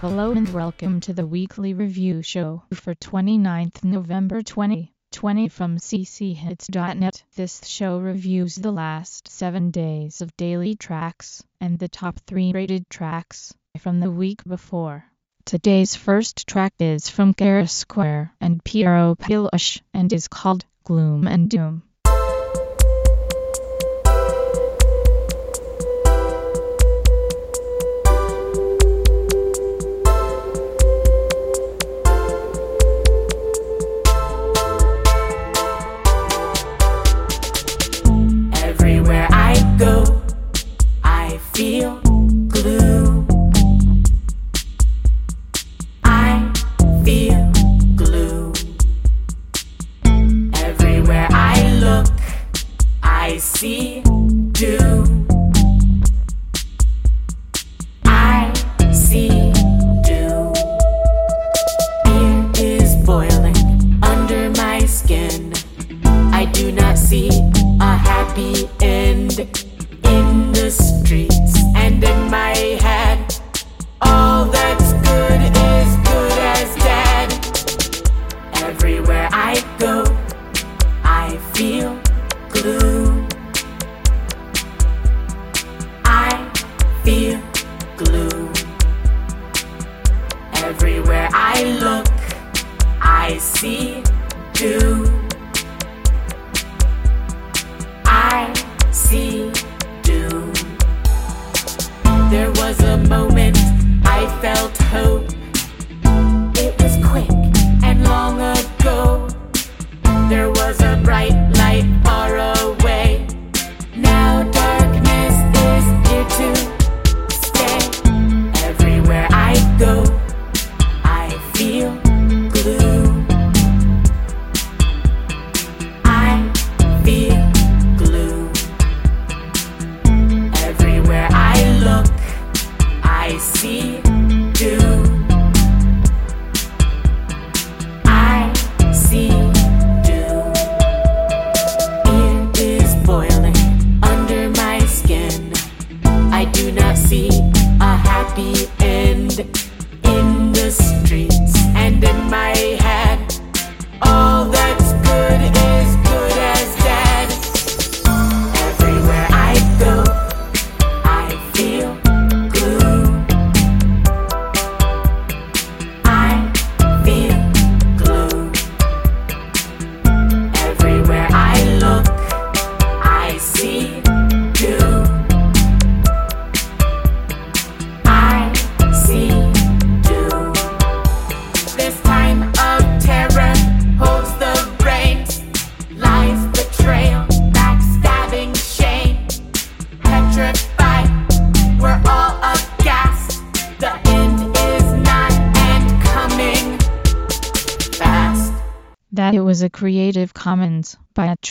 Hello and welcome to the weekly review show for 29th November 2020 from cchits.net. This show reviews the last 7 days of daily tracks and the top 3 rated tracks from the week before. Today's first track is from Kara Square and Piero Peluche and is called Gloom and Doom. see a happy end.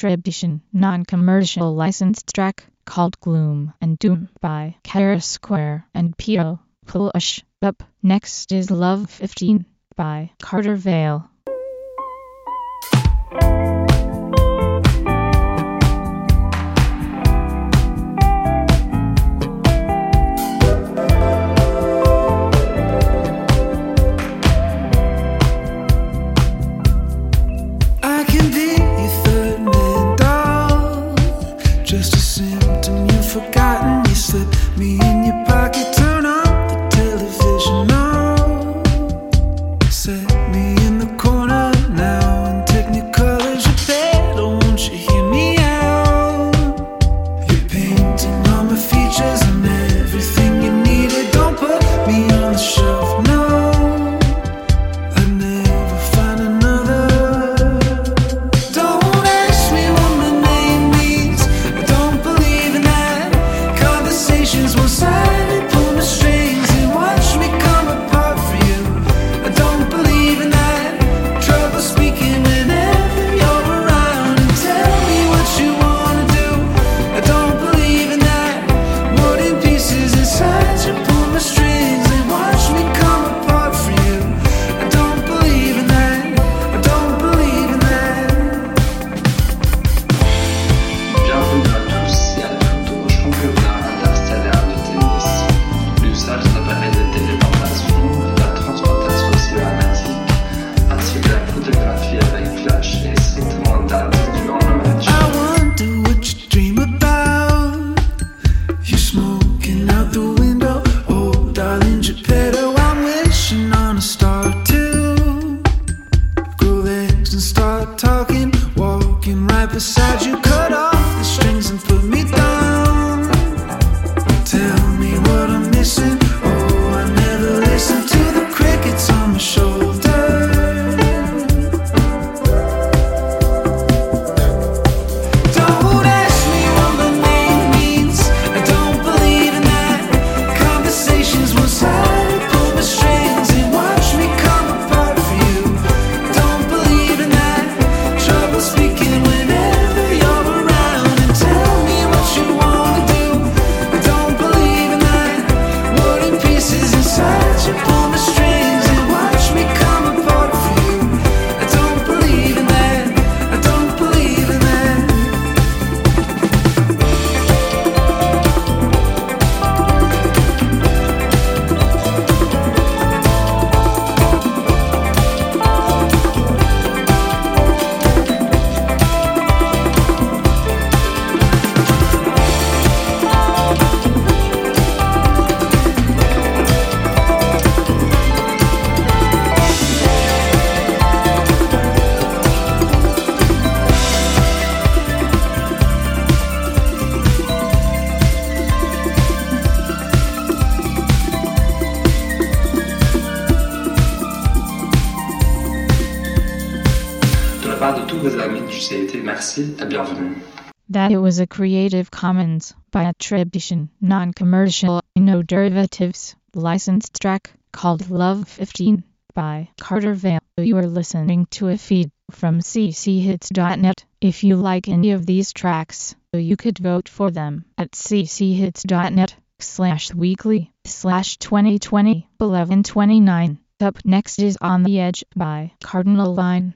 attribution, non-commercial licensed track called Gloom and Doom by Kara Square and P.O. Push. Up next is Love 15 by Carter Vale. was a Creative Commons by attribution, non-commercial, no derivatives, licensed track called Love 15 by Carter Vale. You are listening to a feed from cchits.net. If you like any of these tracks, you could vote for them at cchits.net slash weekly slash 2020 1129. Up next is On the Edge by Cardinal Line.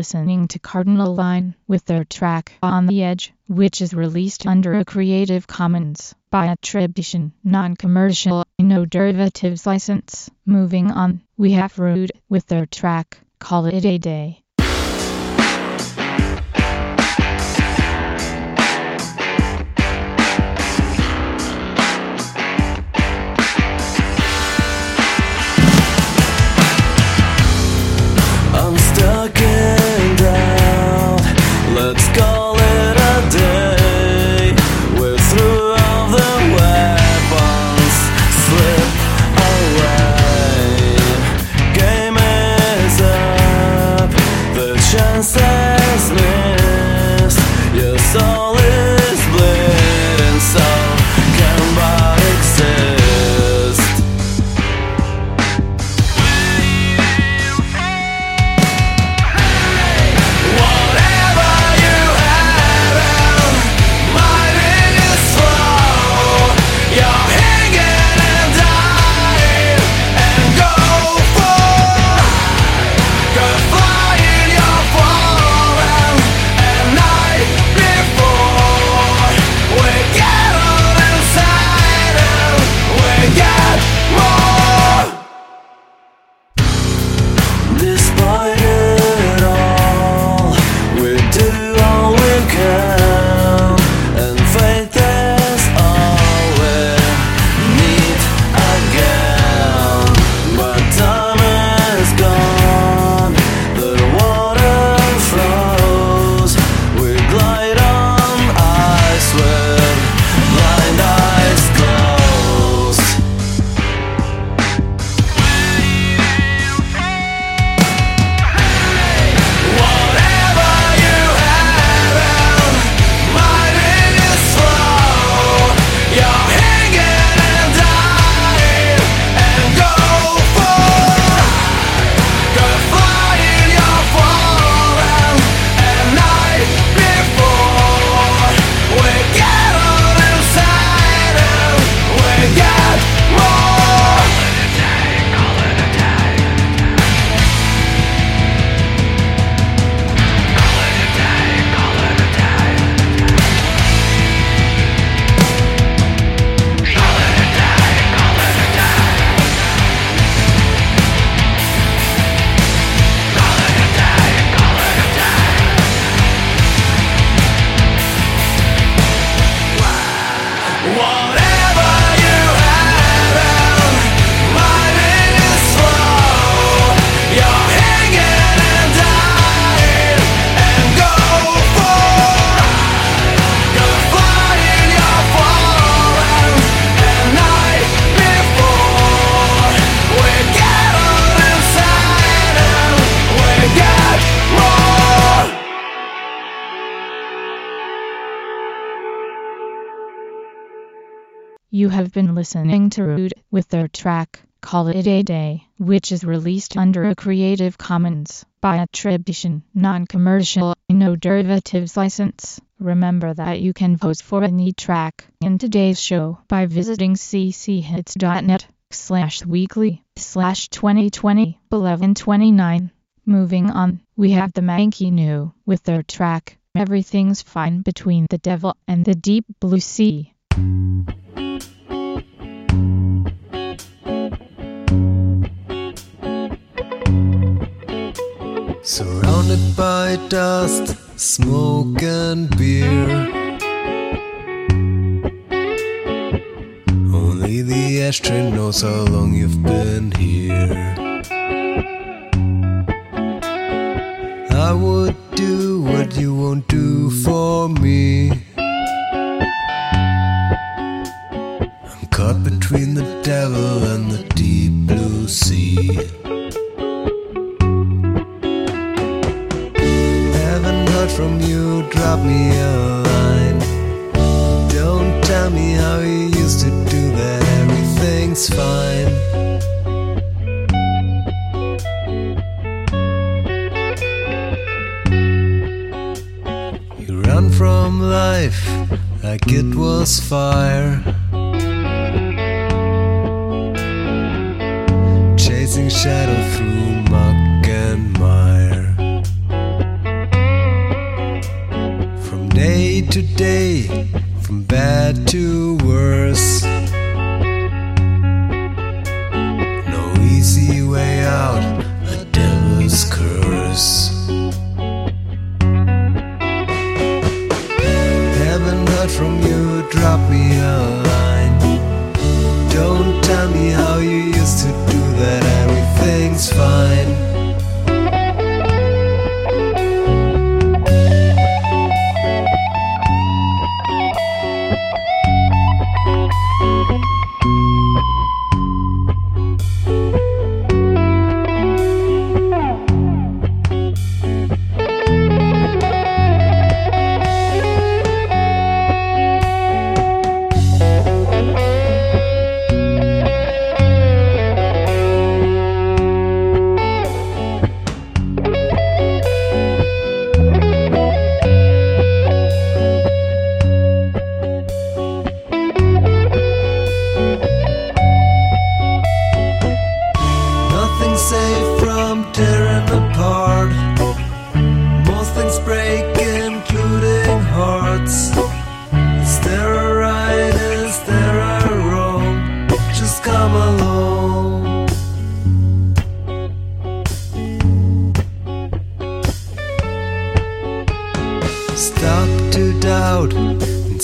listening to Cardinal Line with their track On the Edge, which is released under a Creative Commons by attribution, non-commercial, no derivatives license. Moving on, we have Rude with their track Call It a Day. You have been listening to Rude with their track Call It a Day, which is released under a Creative Commons by attribution, non-commercial, no derivatives license. Remember that you can vote for any track in today's show by visiting cchits.net slash weekly slash 2020 1129. Moving on, we have the Mankey New with their track Everything's Fine Between the Devil and the Deep Blue Sea. Surrounded by dust, smoke, and beer. Only the ashtray knows how long you've been here. I would do what you won't do for me. I'm caught between the devil and the deep blue sea. From you, drop me a line. Don't tell me how you used to do that, everything's fine. You run from life like it was fire. Chasing shadow through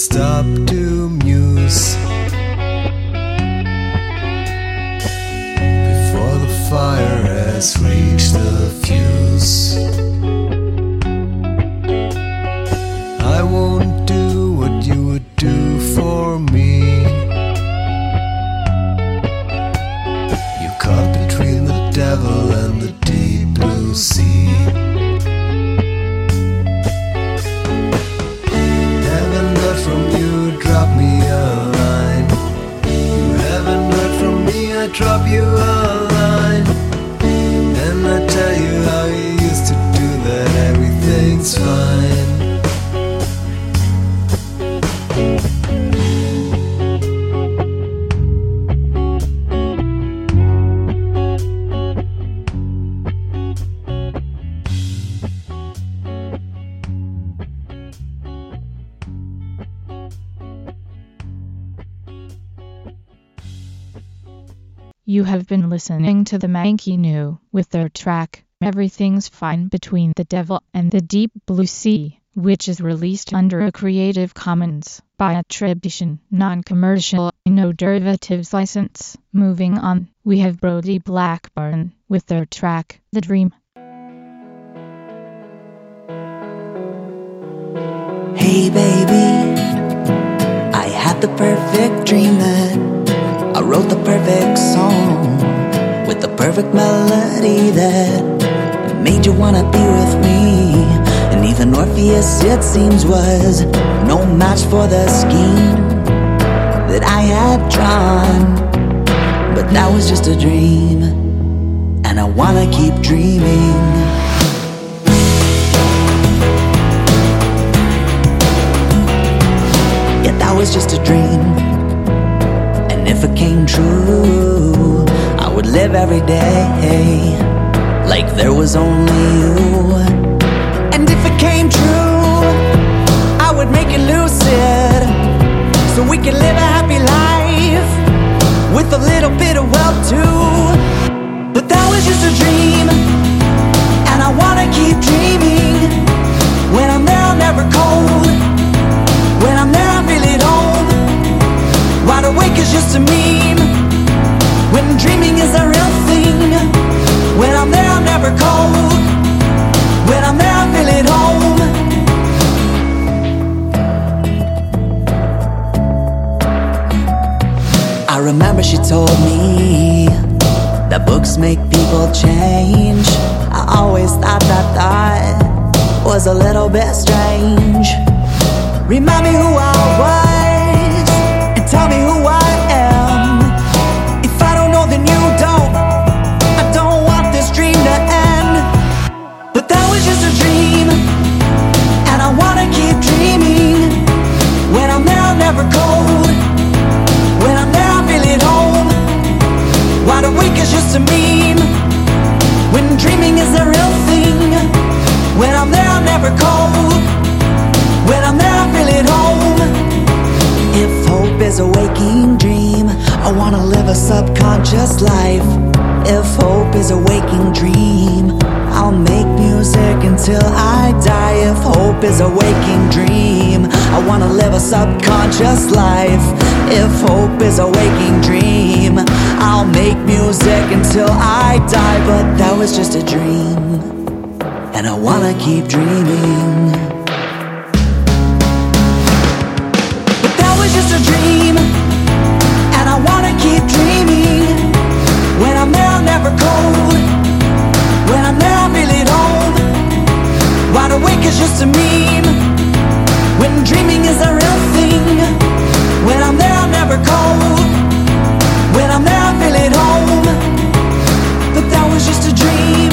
stop to muse. Listening to the Mankey New with their track Everything's Fine Between the Devil and the Deep Blue Sea, which is released under a Creative Commons by attribution, non-commercial, no derivatives license. Moving on, we have Brody Blackburn with their track The Dream. Hey baby, I had the perfect dream that I wrote the perfect song perfect melody that made you wanna be with me. And even Orpheus, it seems, was no match for the scheme that I had drawn. But that was just a dream, and I wanna keep dreaming. Was just a dream. And if it came true, would live every day like there was only you. And if it came true, I would make it lucid so we could live a happy life with a little bit of wealth too. But that was just a dream, a little bit strange. Subconscious life. If hope is a waking dream, I'll make music until I die. If hope is a waking dream, I wanna live a subconscious life. If hope is a waking dream, I'll make music until I die. But that was just a dream, and I wanna keep dreaming. But that was just a dream, keep dreaming. When I'm there, I'm never cold. When I'm there, I feel at home. Wide awake is just a meme. When dreaming is a real thing. When I'm there, I'm never cold. When I'm there, I feel at home. But that was just a dream,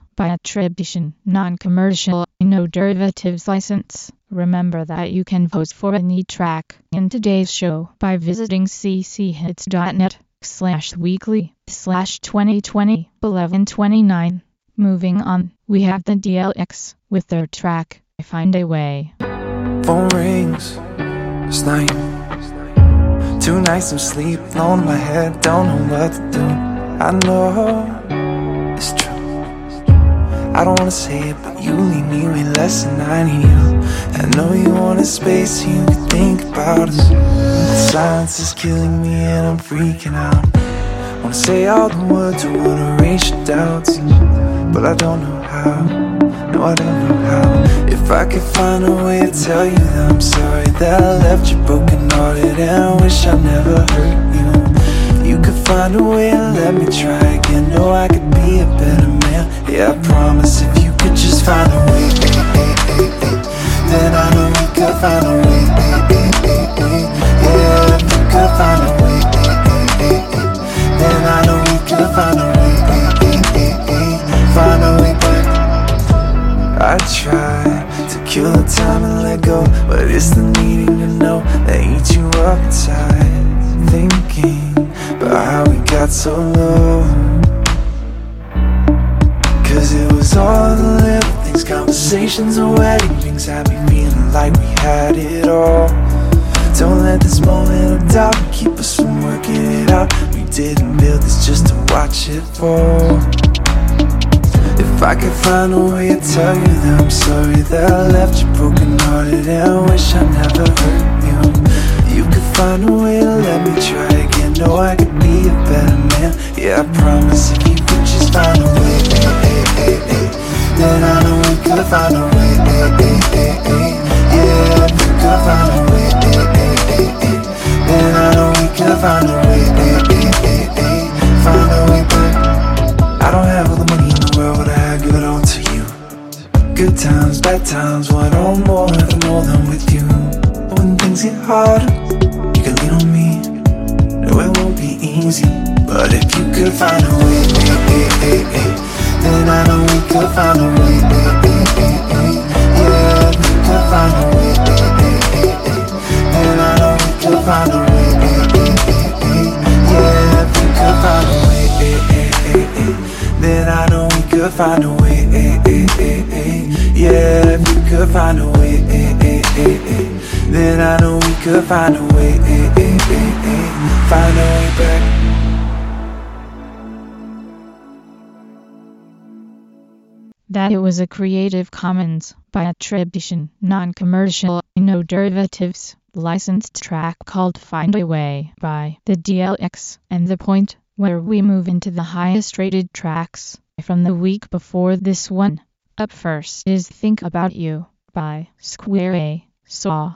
by attribution, non-commercial, no derivatives license. Remember that you can vote for any track in today's show by visiting cchits.net slash weekly slash 2020 1129. Moving on, we have the DLX with their track I Find a Way. Phone rings. It's night. Two nights of sleep on my head. Don't know what to do. I know. I don't wanna say it, but you leave me way less than I need you. I know you want a space you can think about us. The silence is killing me and I'm freaking out. Wanna say all the words, I wanna erase your doubts, but I don't know how. No, I don't know how. If I could find a way to tell you that I'm sorry that I left you broken hearted and I wish I never hurt you. You could find a way to let me try again. Know I could so low. Cause it was all the little things, conversations and wedding rings had me feeling like we had it all. Don't let this moment of doubt keep us from working it out. We didn't build this just to watch it fall. If I could find a way to tell you that I'm sorry that I left you broken hearted and I wish I never hurt you. You could find a way to let me try. Know I could be a better man. Yeah, I promise if you could just find a way, eh, eh, eh, eh, then I know we could find a way. eh, eh, eh, eh. Yeah, we could find a way, eh, eh, eh, eh, then I know we could find a way. eh, eh, eh, eh, Find a way back. I don't have all the money in the world, but I give it all to you. Good times, bad times, one or more, know them with you. When things get hard, easy, but if you could find a way, eh, eh, eh, eh, then I know we could find a way. eh, eh, eh, eh. Yeah, if we could find a way, eh, eh, eh, eh, then I know we could find a way. eh, eh, eh, eh. Yeah, if we could find a way, eh, eh, eh, eh, then I know we could find a way. eh, eh, eh, eh. Yeah, if we could find a way, eh, eh, eh, eh, then I know we could find a way. eh, eh, eh, eh. Find a way back. Was a Creative Commons by attribution, non-commercial, no derivatives, licensed track called Find a Way by the DLX, and the point where we move into the highest rated tracks from the week before this one. Up first is Think About You by Square A. Saw.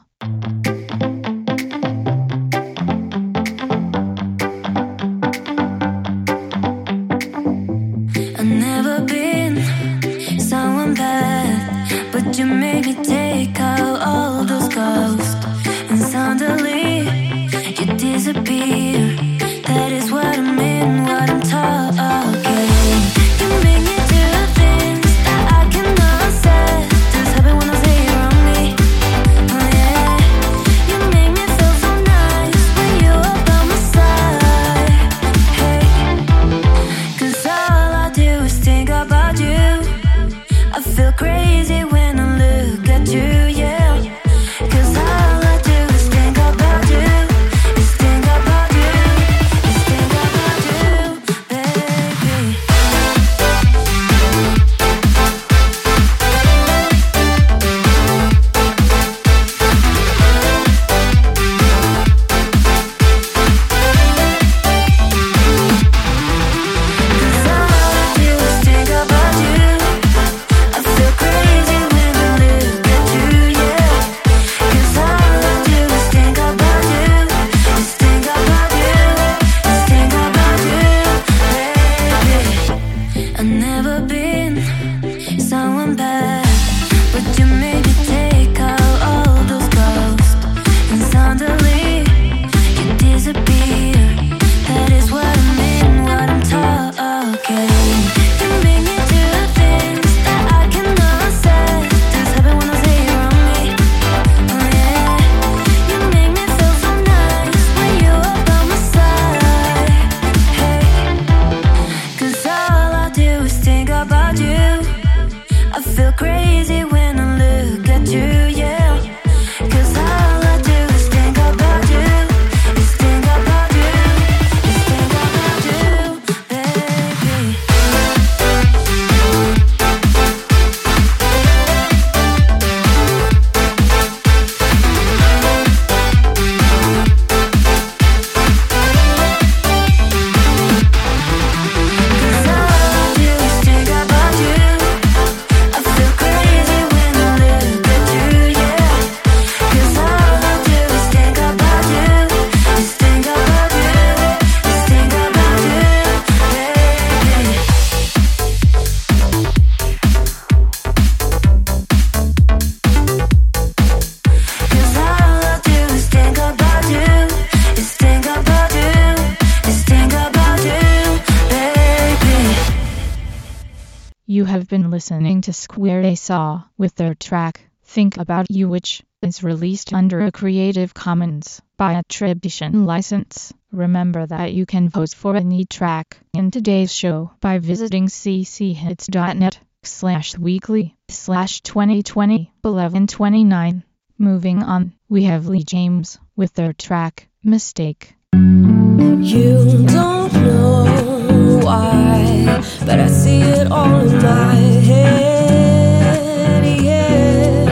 Listening to Square A Saw with their track, Think About You which is released under a Creative Commons by attribution license. Remember that you can vote for any track in today's show by visiting cchits.net slash weekly slash 2020 1129. Moving on, we have Lee James with their track, Mistake. You don't know why, but I see it all in my head, yeah.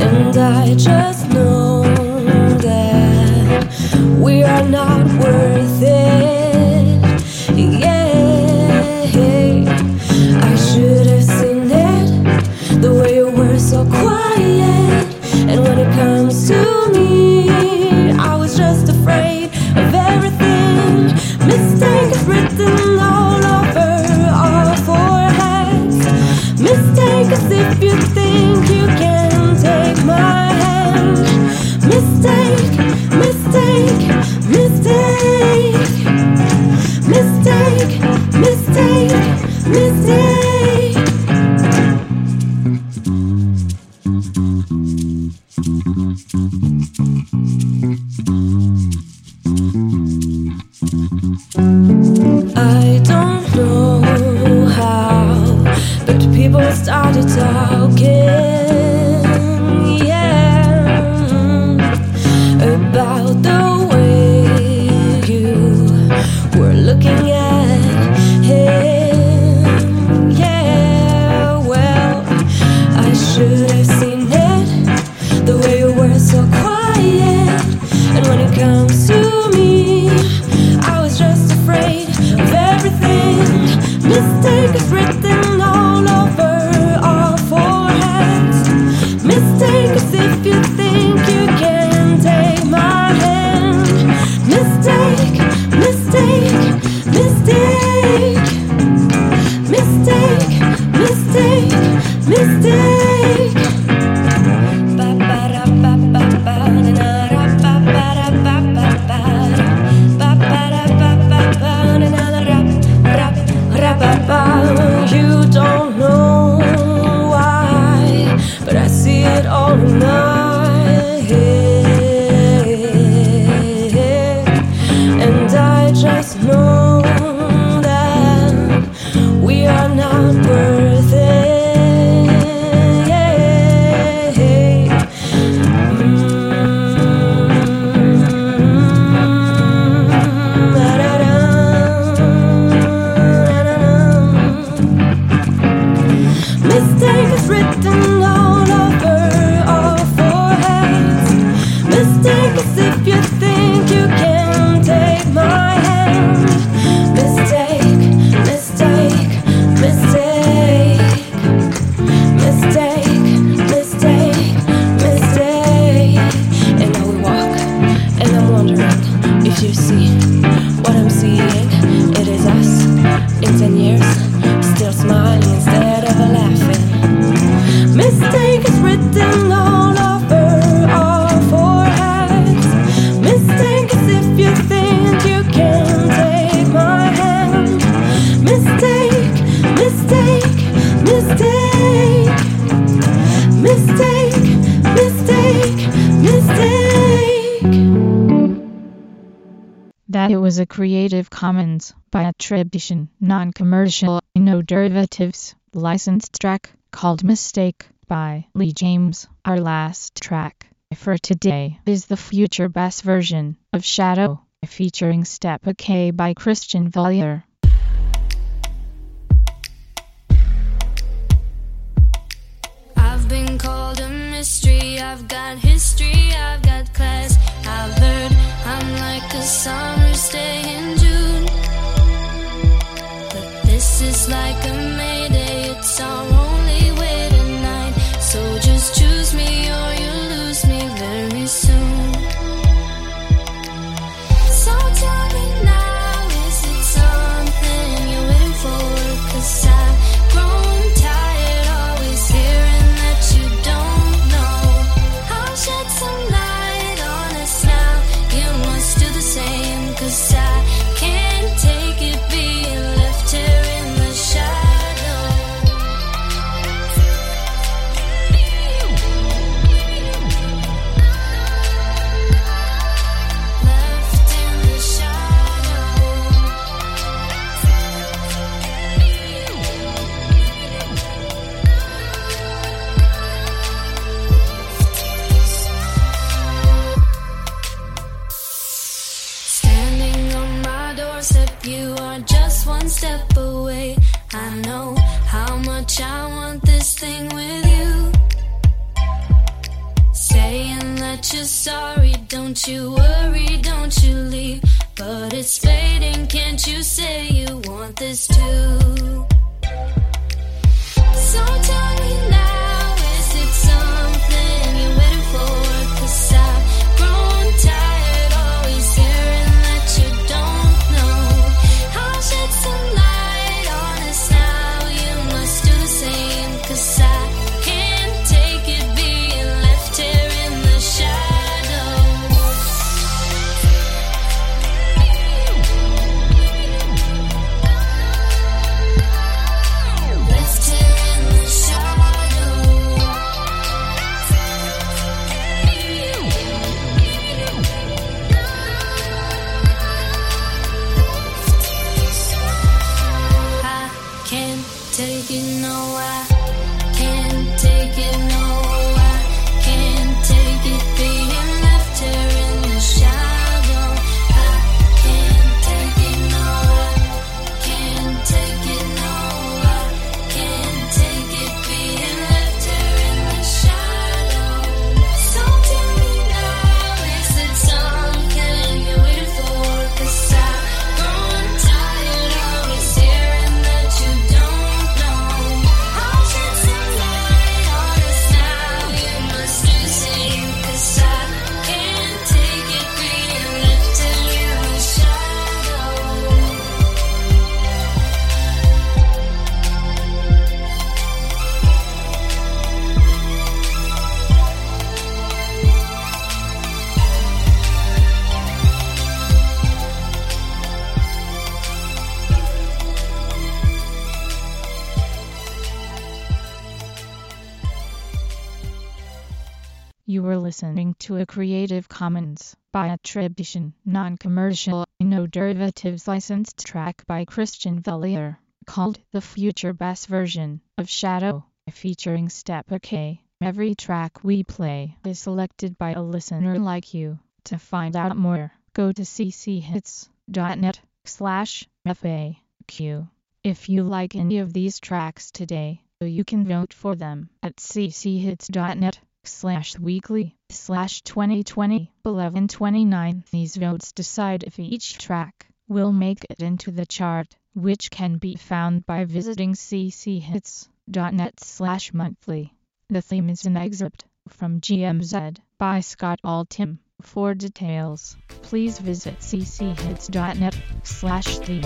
And I just know that we are not worth it. And when it comes edition, non-commercial, no derivatives, licensed track called Mistake by Lee James. Our last track for today is the future bass version of Shadow featuring Step A K by Christian Valier. I've been called a mystery, I've got history, I've got class, I've learned I'm like a summer day in is like a mayday, it's our only way tonight. So just choose me or you. Just one step away. I know how much I want this thing with you. Saying that you're sorry, don't you worry, don't you leave. But it's fading, can't you say you want this too? So tell me now, is it something you're waiting for? Commons by attribution, non-commercial, no derivatives licensed track by Christian Vellier, called The Future Bass Version of Shadow, featuring Step K. Every track we play is selected by a listener like you. To find out more, go to cchits.net slash FAQ. If you like any of these tracks today, you can vote for them at cchits.net slash weekly slash 2020 1129. These votes decide if each track will make it into the chart, which can be found by visiting cchits.net slash monthly. The theme is an excerpt from GMZ by Scott Altham. For details, please visit cchits.net slash theme.